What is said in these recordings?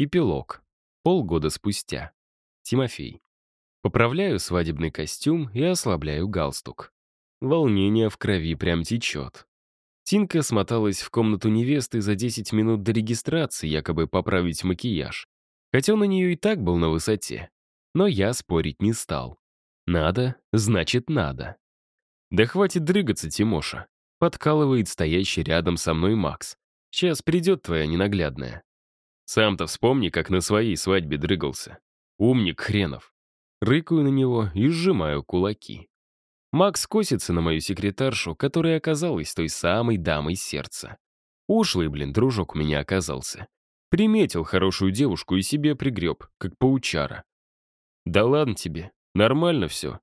Эпилог. Полгода спустя. Тимофей. Поправляю свадебный костюм и ослабляю галстук. Волнение в крови прям течет. Тинка смоталась в комнату невесты за 10 минут до регистрации, якобы поправить макияж. Хотя он у нее и так был на высоте. Но я спорить не стал. Надо, значит надо. Да хватит дрыгаться, Тимоша. Подкалывает стоящий рядом со мной Макс. Сейчас придет твоя ненаглядная. Сам-то вспомни, как на своей свадьбе дрыгался. Умник хренов. Рыкаю на него и сжимаю кулаки. Макс косится на мою секретаршу, которая оказалась той самой дамой сердца. Ушлый, блин, дружок у меня оказался. Приметил хорошую девушку и себе пригреб, как паучара. Да ладно тебе, нормально все.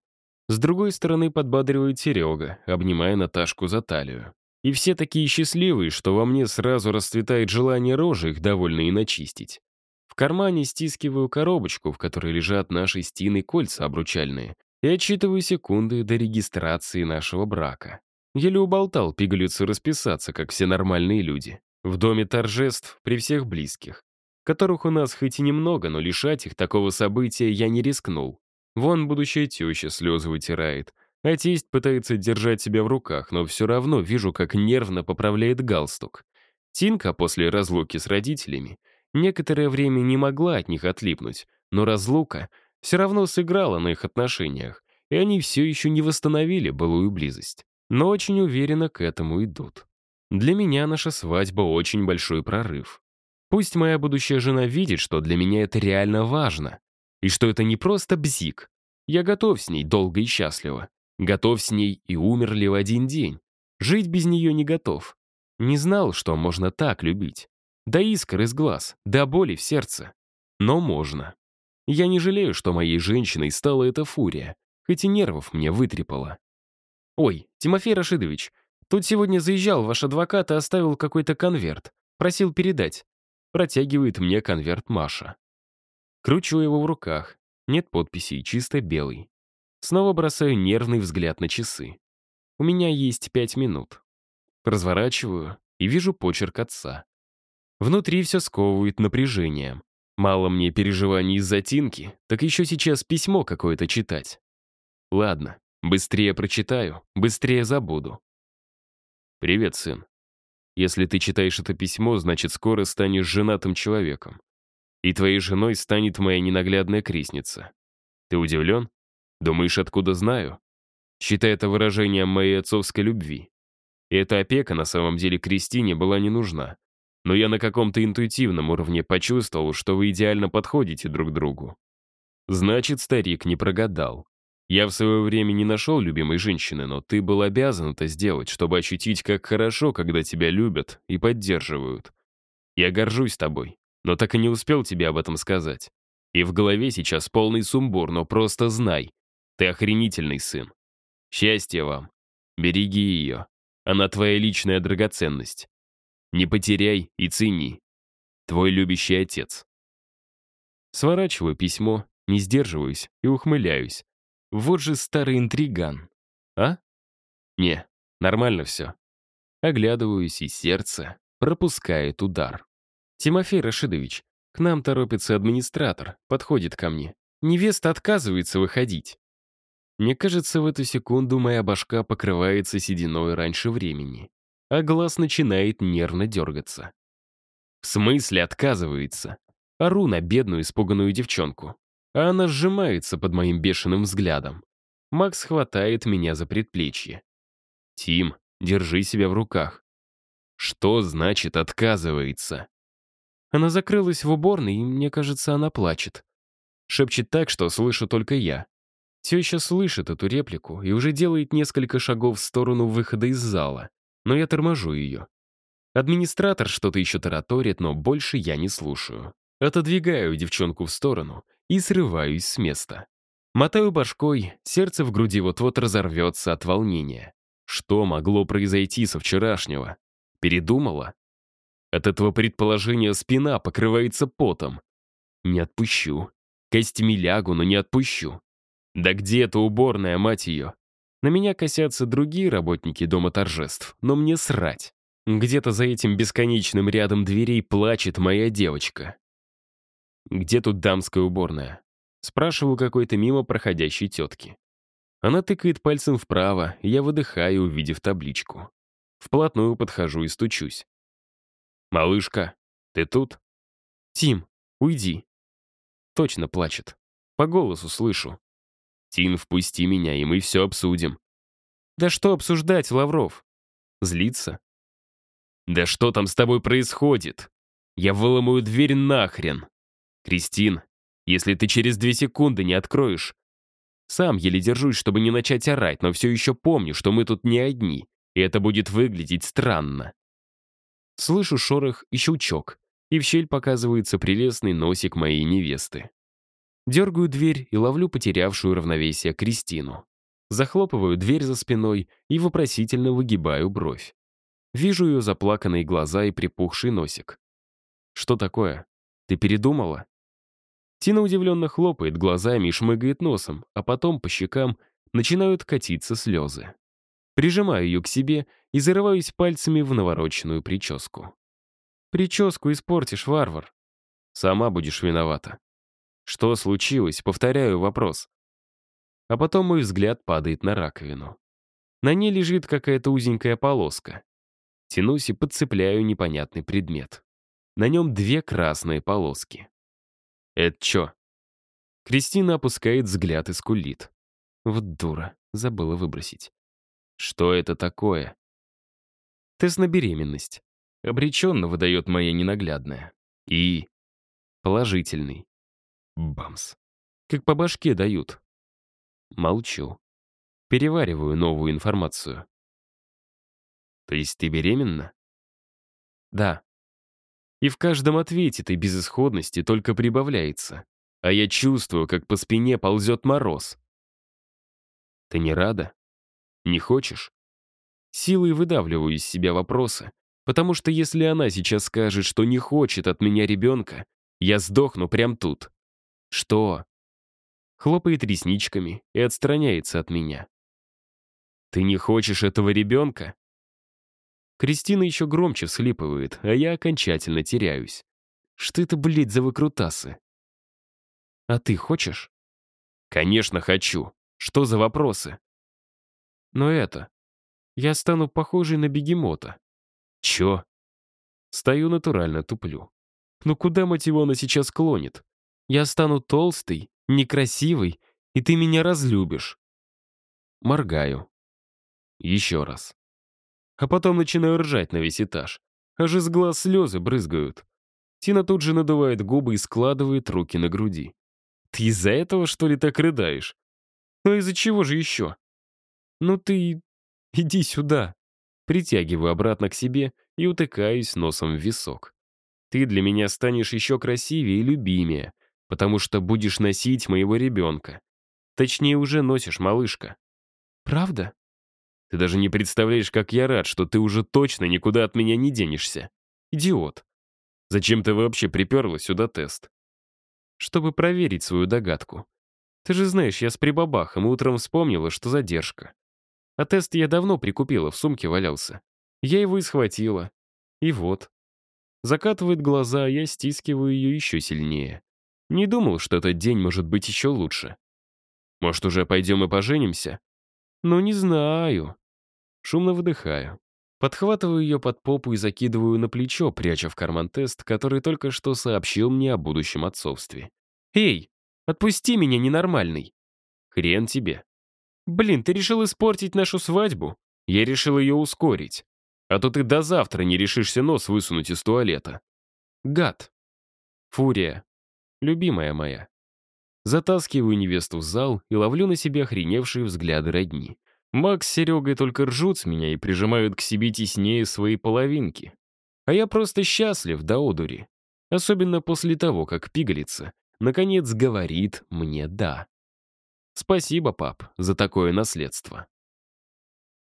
С другой стороны подбадривает Серега, обнимая Наташку за талию. И все такие счастливые, что во мне сразу расцветает желание рожи их довольно и начистить. В кармане стискиваю коробочку, в которой лежат наши стены кольца обручальные, и отчитываю секунды до регистрации нашего брака. Еле уболтал пигалицу расписаться, как все нормальные люди. В доме торжеств при всех близких, которых у нас хоть и немного, но лишать их такого события я не рискнул. Вон будущая теща слезы вытирает, а тесть пытается держать себя в руках, но все равно вижу, как нервно поправляет галстук. Тинка после разлуки с родителями некоторое время не могла от них отлипнуть, но разлука все равно сыграла на их отношениях, и они все еще не восстановили былую близость. Но очень уверенно к этому идут. Для меня наша свадьба очень большой прорыв. Пусть моя будущая жена видит, что для меня это реально важно, и что это не просто бзик. Я готов с ней долго и счастливо. Готов с ней и умерли в один день. Жить без нее не готов. Не знал, что можно так любить. До искр из глаз, до боли в сердце. Но можно. Я не жалею, что моей женщиной стала эта фурия, хоть и нервов мне вытрепала. «Ой, Тимофей Рашидович, тут сегодня заезжал ваш адвокат и оставил какой-то конверт. Просил передать». Протягивает мне конверт Маша. Кручу его в руках. Нет подписей, чисто белый. Снова бросаю нервный взгляд на часы. У меня есть пять минут. Разворачиваю и вижу почерк отца. Внутри все сковывает напряжением. Мало мне переживаний из-за Тинки, так еще сейчас письмо какое-то читать. Ладно, быстрее прочитаю, быстрее забуду. Привет, сын. Если ты читаешь это письмо, значит, скоро станешь женатым человеком. И твоей женой станет моя ненаглядная крестница. Ты удивлен? Думаешь, откуда знаю? Считай это выражением моей отцовской любви. И эта опека на самом деле Кристине была не нужна но я на каком-то интуитивном уровне почувствовал, что вы идеально подходите друг другу. Значит, старик не прогадал. Я в свое время не нашел любимой женщины, но ты был обязан это сделать, чтобы ощутить, как хорошо, когда тебя любят и поддерживают. Я горжусь тобой, но так и не успел тебе об этом сказать. И в голове сейчас полный сумбур, но просто знай. Ты охренительный сын. Счастья вам. Береги ее. Она твоя личная драгоценность. Не потеряй и цени. Твой любящий отец. Сворачиваю письмо, не сдерживаюсь и ухмыляюсь. Вот же старый интриган. А? Не, нормально все. Оглядываюсь, и сердце пропускает удар. Тимофей Рашидович, к нам торопится администратор, подходит ко мне. Невеста отказывается выходить. Мне кажется, в эту секунду моя башка покрывается сединой раньше времени а глаз начинает нервно дергаться. В смысле отказывается? Ору на бедную испуганную девчонку. А она сжимается под моим бешеным взглядом. Макс хватает меня за предплечье. «Тим, держи себя в руках». «Что значит отказывается?» Она закрылась в уборной, и, мне кажется, она плачет. Шепчет так, что слышу только я. Теща слышит эту реплику и уже делает несколько шагов в сторону выхода из зала но я торможу ее. Администратор что-то еще тараторит, но больше я не слушаю. Отодвигаю девчонку в сторону и срываюсь с места. Мотаю башкой, сердце в груди вот-вот разорвется от волнения. Что могло произойти со вчерашнего? Передумала? От этого предположения спина покрывается потом. Не отпущу. Костями лягу, но не отпущу. Да где эта уборная, мать ее? На меня косятся другие работники дома торжеств, но мне срать. Где-то за этим бесконечным рядом дверей плачет моя девочка. Где тут дамская уборная? Спрашиваю какой-то мимо проходящей тетки. Она тыкает пальцем вправо, я выдыхаю, увидев табличку. Вплотную подхожу и стучусь. «Малышка, ты тут?» «Тим, уйди». Точно плачет. По голосу слышу. «Тин, впусти меня, и мы все обсудим». «Да что обсуждать, Лавров?» Злится. «Да что там с тобой происходит? Я выломаю дверь нахрен!» «Кристин, если ты через две секунды не откроешь...» Сам еле держусь, чтобы не начать орать, но все еще помню, что мы тут не одни, и это будет выглядеть странно. Слышу шорох и щелчок, и в щель показывается прелестный носик моей невесты. Дергаю дверь и ловлю потерявшую равновесие Кристину. Захлопываю дверь за спиной и вопросительно выгибаю бровь. Вижу ее заплаканные глаза и припухший носик. «Что такое? Ты передумала?» Тина удивленно хлопает глазами и шмыгает носом, а потом по щекам начинают катиться слезы. Прижимаю ее к себе и зарываюсь пальцами в навороченную прическу. «Прическу испортишь, варвар. Сама будешь виновата». «Что случилось?» Повторяю вопрос. А потом мой взгляд падает на раковину. На ней лежит какая-то узенькая полоска. Тянусь и подцепляю непонятный предмет. На нем две красные полоски. «Это чё?» Кристина опускает взгляд и скулит. Вот дура, забыла выбросить. «Что это такое?» Тест на беременность. Обреченно выдает моя ненаглядная. И... Положительный. Бамс. Как по башке дают. Молчу. Перевариваю новую информацию. То есть ты беременна? Да. И в каждом ответе этой безысходности только прибавляется. А я чувствую, как по спине ползет мороз. Ты не рада? Не хочешь? Силой выдавливаю из себя вопросы, потому что если она сейчас скажет, что не хочет от меня ребенка, я сдохну прямо тут. Что? Хлопает ресничками и отстраняется от меня. Ты не хочешь этого ребенка? Кристина еще громче всхлипывает, а я окончательно теряюсь. Что это, блядь, за выкрутасы? А ты хочешь? Конечно, хочу. Что за вопросы? Но это... Я стану похожей на бегемота. Чё? Стою натурально, туплю. Ну куда, мать его, она сейчас клонит? Я стану толстый, некрасивый, и ты меня разлюбишь. Моргаю. Еще раз а потом начинаю ржать на весь этаж. Аж из глаз слезы брызгают. Тина тут же надувает губы и складывает руки на груди. «Ты из-за этого, что ли, так рыдаешь? Ну из-за чего же еще?» «Ну ты... иди сюда». Притягиваю обратно к себе и утыкаюсь носом в висок. «Ты для меня станешь еще красивее и любимее, потому что будешь носить моего ребенка. Точнее, уже носишь, малышка». «Правда?» Ты даже не представляешь, как я рад, что ты уже точно никуда от меня не денешься. Идиот. Зачем ты вообще приперла сюда тест? Чтобы проверить свою догадку. Ты же знаешь, я с прибабахом утром вспомнила, что задержка. А тест я давно прикупила, в сумке валялся. Я его и схватила. И вот. Закатывает глаза, я стискиваю ее еще сильнее. Не думал, что этот день может быть еще лучше. Может, уже пойдем и поженимся? «Ну, не знаю». Шумно выдыхаю. Подхватываю ее под попу и закидываю на плечо, пряча в карман тест, который только что сообщил мне о будущем отцовстве. «Эй, отпусти меня, ненормальный!» «Хрен тебе!» «Блин, ты решил испортить нашу свадьбу?» «Я решил ее ускорить. А то ты до завтра не решишься нос высунуть из туалета». «Гад!» «Фурия, любимая моя, Затаскиваю невесту в зал и ловлю на себе охреневшие взгляды родни. Макс с Серегой только ржут с меня и прижимают к себе теснее свои половинки. А я просто счастлив до одури. Особенно после того, как пигалица наконец говорит мне «да». Спасибо, пап, за такое наследство.